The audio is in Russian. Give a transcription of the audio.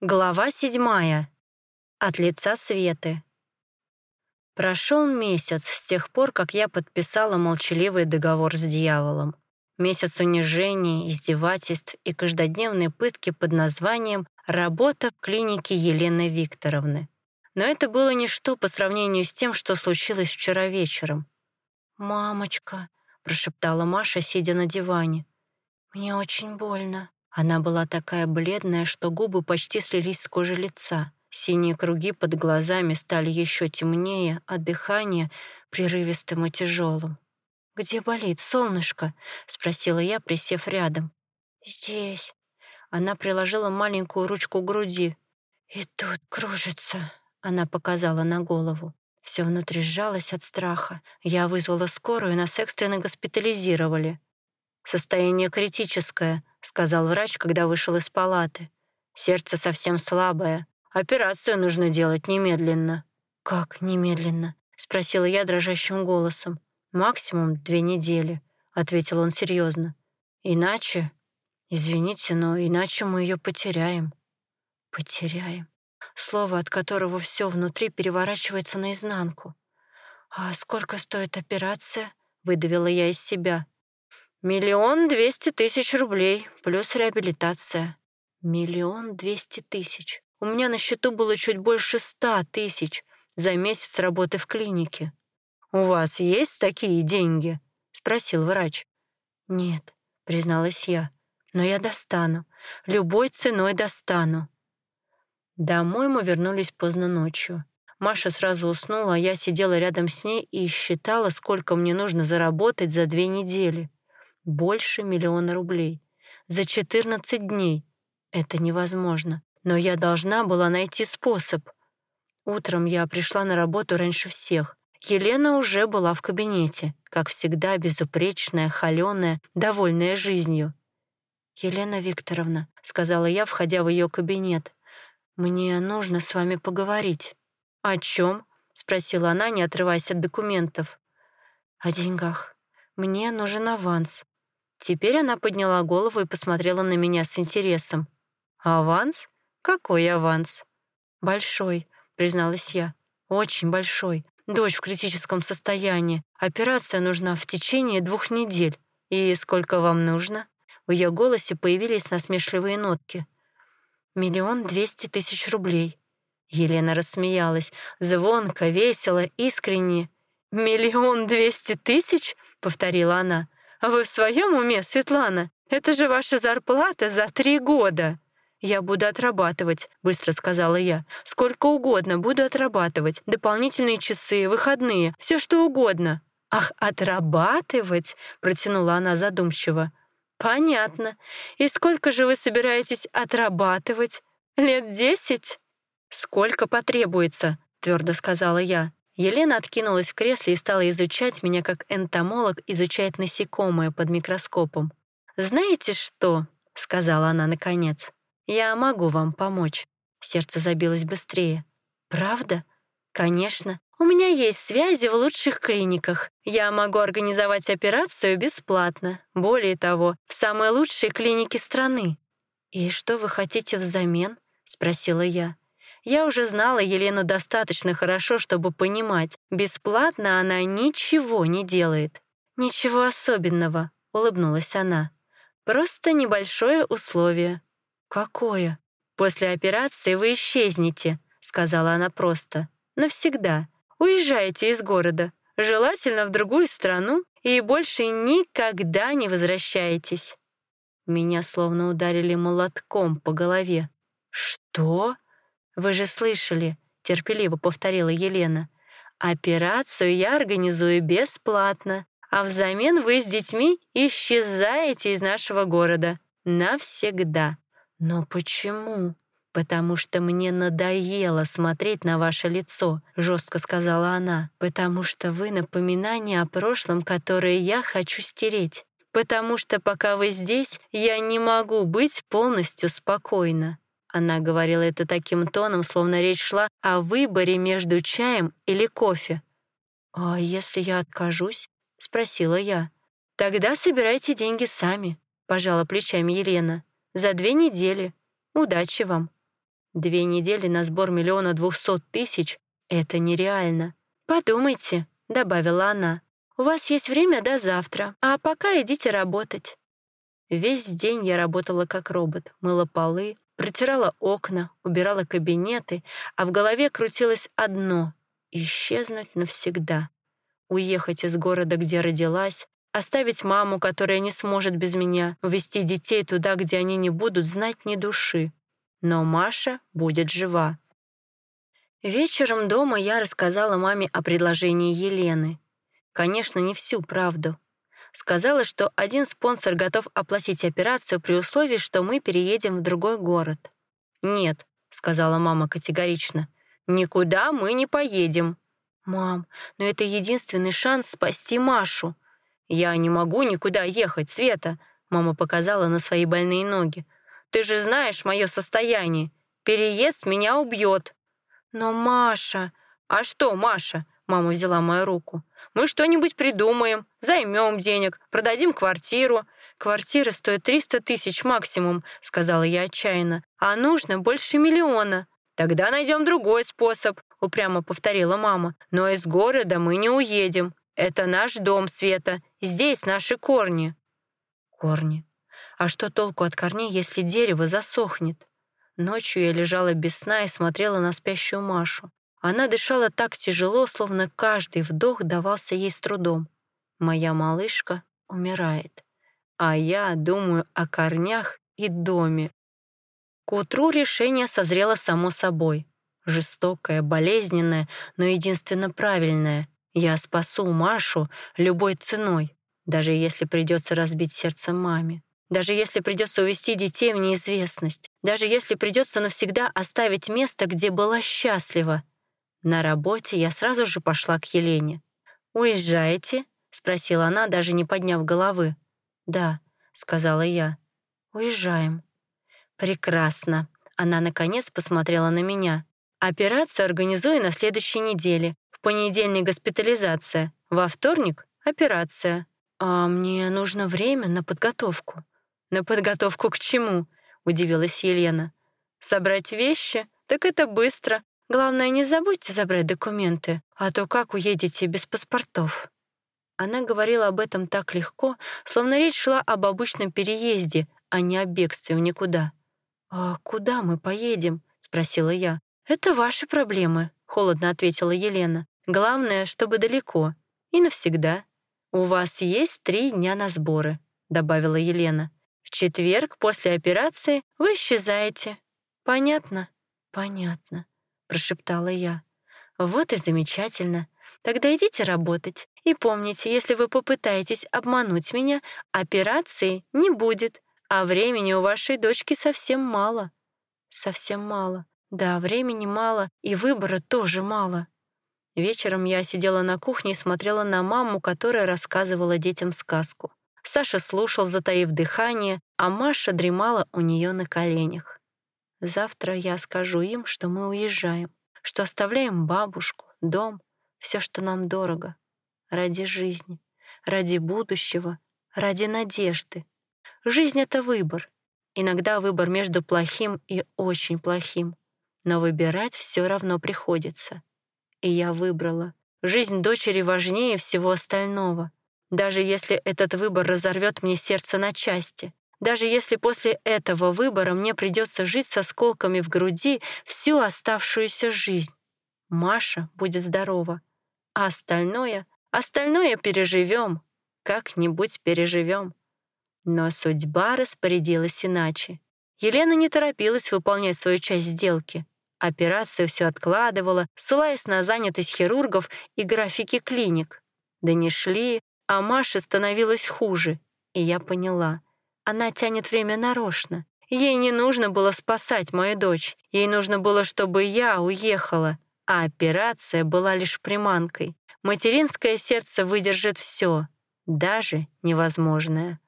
Глава седьмая. От лица Светы. Прошел месяц с тех пор, как я подписала молчаливый договор с дьяволом. Месяц унижений, издевательств и каждодневной пытки под названием «Работа в клинике Елены Викторовны». Но это было ничто по сравнению с тем, что случилось вчера вечером. «Мамочка», — прошептала Маша, сидя на диване, — «мне очень больно». Она была такая бледная, что губы почти слились с кожи лица. Синие круги под глазами стали еще темнее, а дыхание — прерывистым и тяжелым. «Где болит, солнышко?» — спросила я, присев рядом. «Здесь». Она приложила маленькую ручку к груди. «И тут кружится», — она показала на голову. Все внутри сжалось от страха. Я вызвала скорую, нас экстренно госпитализировали. Состояние критическое, — сказал врач, когда вышел из палаты. «Сердце совсем слабое. Операцию нужно делать немедленно». «Как немедленно?» — спросила я дрожащим голосом. «Максимум две недели», — ответил он серьезно. «Иначе...» «Извините, но иначе мы ее потеряем». «Потеряем». Слово, от которого все внутри переворачивается наизнанку. «А сколько стоит операция?» — выдавила я из себя. Миллион двести тысяч рублей, плюс реабилитация. Миллион двести тысяч. У меня на счету было чуть больше ста тысяч за месяц работы в клинике. «У вас есть такие деньги?» — спросил врач. «Нет», — призналась я, — «но я достану. Любой ценой достану». Домой мы вернулись поздно ночью. Маша сразу уснула, а я сидела рядом с ней и считала, сколько мне нужно заработать за две недели. Больше миллиона рублей. За 14 дней. Это невозможно. Но я должна была найти способ. Утром я пришла на работу раньше всех. Елена уже была в кабинете, как всегда безупречная, холёная, довольная жизнью. «Елена Викторовна», — сказала я, входя в ее кабинет, «мне нужно с вами поговорить». «О чем? спросила она, не отрываясь от документов. «О деньгах. Мне нужен аванс. Теперь она подняла голову и посмотрела на меня с интересом. «Аванс? Какой аванс?» «Большой», — призналась я. «Очень большой. Дочь в критическом состоянии. Операция нужна в течение двух недель. И сколько вам нужно?» В ее голосе появились насмешливые нотки. «Миллион двести тысяч рублей». Елена рассмеялась, звонко, весело, искренне. «Миллион двести тысяч?» — повторила она. «Вы в своем уме, Светлана? Это же ваша зарплата за три года!» «Я буду отрабатывать», — быстро сказала я. «Сколько угодно буду отрабатывать. Дополнительные часы, выходные, все что угодно». «Ах, отрабатывать?» — протянула она задумчиво. «Понятно. И сколько же вы собираетесь отрабатывать? Лет десять?» «Сколько потребуется?» — твердо сказала я. Елена откинулась в кресле и стала изучать меня, как энтомолог изучает насекомое под микроскопом. «Знаете что?» — сказала она наконец. «Я могу вам помочь». Сердце забилось быстрее. «Правда?» «Конечно. У меня есть связи в лучших клиниках. Я могу организовать операцию бесплатно. Более того, в самой лучшей клинике страны». «И что вы хотите взамен?» — спросила я. Я уже знала Елену достаточно хорошо, чтобы понимать, бесплатно она ничего не делает. «Ничего особенного», — улыбнулась она. «Просто небольшое условие». «Какое?» «После операции вы исчезнете», — сказала она просто. «Навсегда. Уезжайте из города, желательно в другую страну, и больше никогда не возвращаетесь». Меня словно ударили молотком по голове. «Что?» «Вы же слышали», — терпеливо повторила Елена. «Операцию я организую бесплатно, а взамен вы с детьми исчезаете из нашего города. Навсегда». «Но почему?» «Потому что мне надоело смотреть на ваше лицо», — жестко сказала она. «Потому что вы напоминание о прошлом, которое я хочу стереть. Потому что пока вы здесь, я не могу быть полностью спокойна». Она говорила это таким тоном, словно речь шла о выборе между чаем или кофе. «А если я откажусь?» — спросила я. «Тогда собирайте деньги сами», — пожала плечами Елена. «За две недели. Удачи вам». Две недели на сбор миллиона двухсот тысяч — это нереально. «Подумайте», — добавила она, «у вас есть время до завтра, а пока идите работать». Весь день я работала как робот, мыла полы, протирала окна, убирала кабинеты, а в голове крутилось одно — исчезнуть навсегда. Уехать из города, где родилась, оставить маму, которая не сможет без меня, увезти детей туда, где они не будут знать ни души. Но Маша будет жива. Вечером дома я рассказала маме о предложении Елены. Конечно, не всю правду. Сказала, что один спонсор готов оплатить операцию при условии, что мы переедем в другой город. «Нет», — сказала мама категорично, — «никуда мы не поедем». «Мам, но это единственный шанс спасти Машу». «Я не могу никуда ехать, Света», — мама показала на свои больные ноги. «Ты же знаешь мое состояние. Переезд меня убьет». «Но Маша...» «А что, Маша?» — мама взяла мою руку. «Мы что-нибудь придумаем, займем денег, продадим квартиру». «Квартира стоит 300 тысяч максимум», — сказала я отчаянно. «А нужно больше миллиона». «Тогда найдем другой способ», — упрямо повторила мама. «Но из города мы не уедем. Это наш дом, Света. Здесь наши корни». Корни. А что толку от корней, если дерево засохнет? Ночью я лежала без сна и смотрела на спящую Машу. Она дышала так тяжело, словно каждый вдох давался ей с трудом. Моя малышка умирает. А я думаю о корнях и доме. К утру решение созрело само собой. Жестокое, болезненное, но единственно правильное. Я спасу Машу любой ценой, даже если придется разбить сердце маме. Даже если придется увести детей в неизвестность, даже если придется навсегда оставить место, где была счастлива. На работе я сразу же пошла к Елене. «Уезжаете?» — спросила она, даже не подняв головы. «Да», — сказала я. «Уезжаем». «Прекрасно». Она, наконец, посмотрела на меня. «Операцию организую на следующей неделе. В понедельник госпитализация, во вторник — операция. А мне нужно время на подготовку». «На подготовку к чему?» — удивилась Елена. «Собрать вещи? Так это быстро. Главное, не забудьте забрать документы, а то как уедете без паспортов?» Она говорила об этом так легко, словно речь шла об обычном переезде, а не о бегстве в никуда. «А куда мы поедем?» — спросила я. «Это ваши проблемы», — холодно ответила Елена. «Главное, чтобы далеко. И навсегда. У вас есть три дня на сборы», — добавила Елена. В четверг после операции вы исчезаете. Понятно? Понятно, прошептала я. Вот и замечательно. Тогда идите работать. И помните, если вы попытаетесь обмануть меня, операции не будет, а времени у вашей дочки совсем мало. Совсем мало. Да, времени мало, и выбора тоже мало. Вечером я сидела на кухне и смотрела на маму, которая рассказывала детям сказку. Саша слушал, затаив дыхание, а Маша дремала у нее на коленях. Завтра я скажу им, что мы уезжаем, что оставляем бабушку, дом, все, что нам дорого. Ради жизни, ради будущего, ради надежды. Жизнь — это выбор. Иногда выбор между плохим и очень плохим. Но выбирать все равно приходится. И я выбрала. Жизнь дочери важнее всего остального даже если этот выбор разорвет мне сердце на части, даже если после этого выбора мне придется жить с осколками в груди всю оставшуюся жизнь. Маша будет здорова, а остальное, остальное переживем, как-нибудь переживем. Но судьба распорядилась иначе. Елена не торопилась выполнять свою часть сделки. Операцию все откладывала, ссылаясь на занятость хирургов и графики клиник. Да не шли, а Маше становилось хуже, и я поняла. Она тянет время нарочно. Ей не нужно было спасать мою дочь. Ей нужно было, чтобы я уехала. А операция была лишь приманкой. Материнское сердце выдержит все, даже невозможное.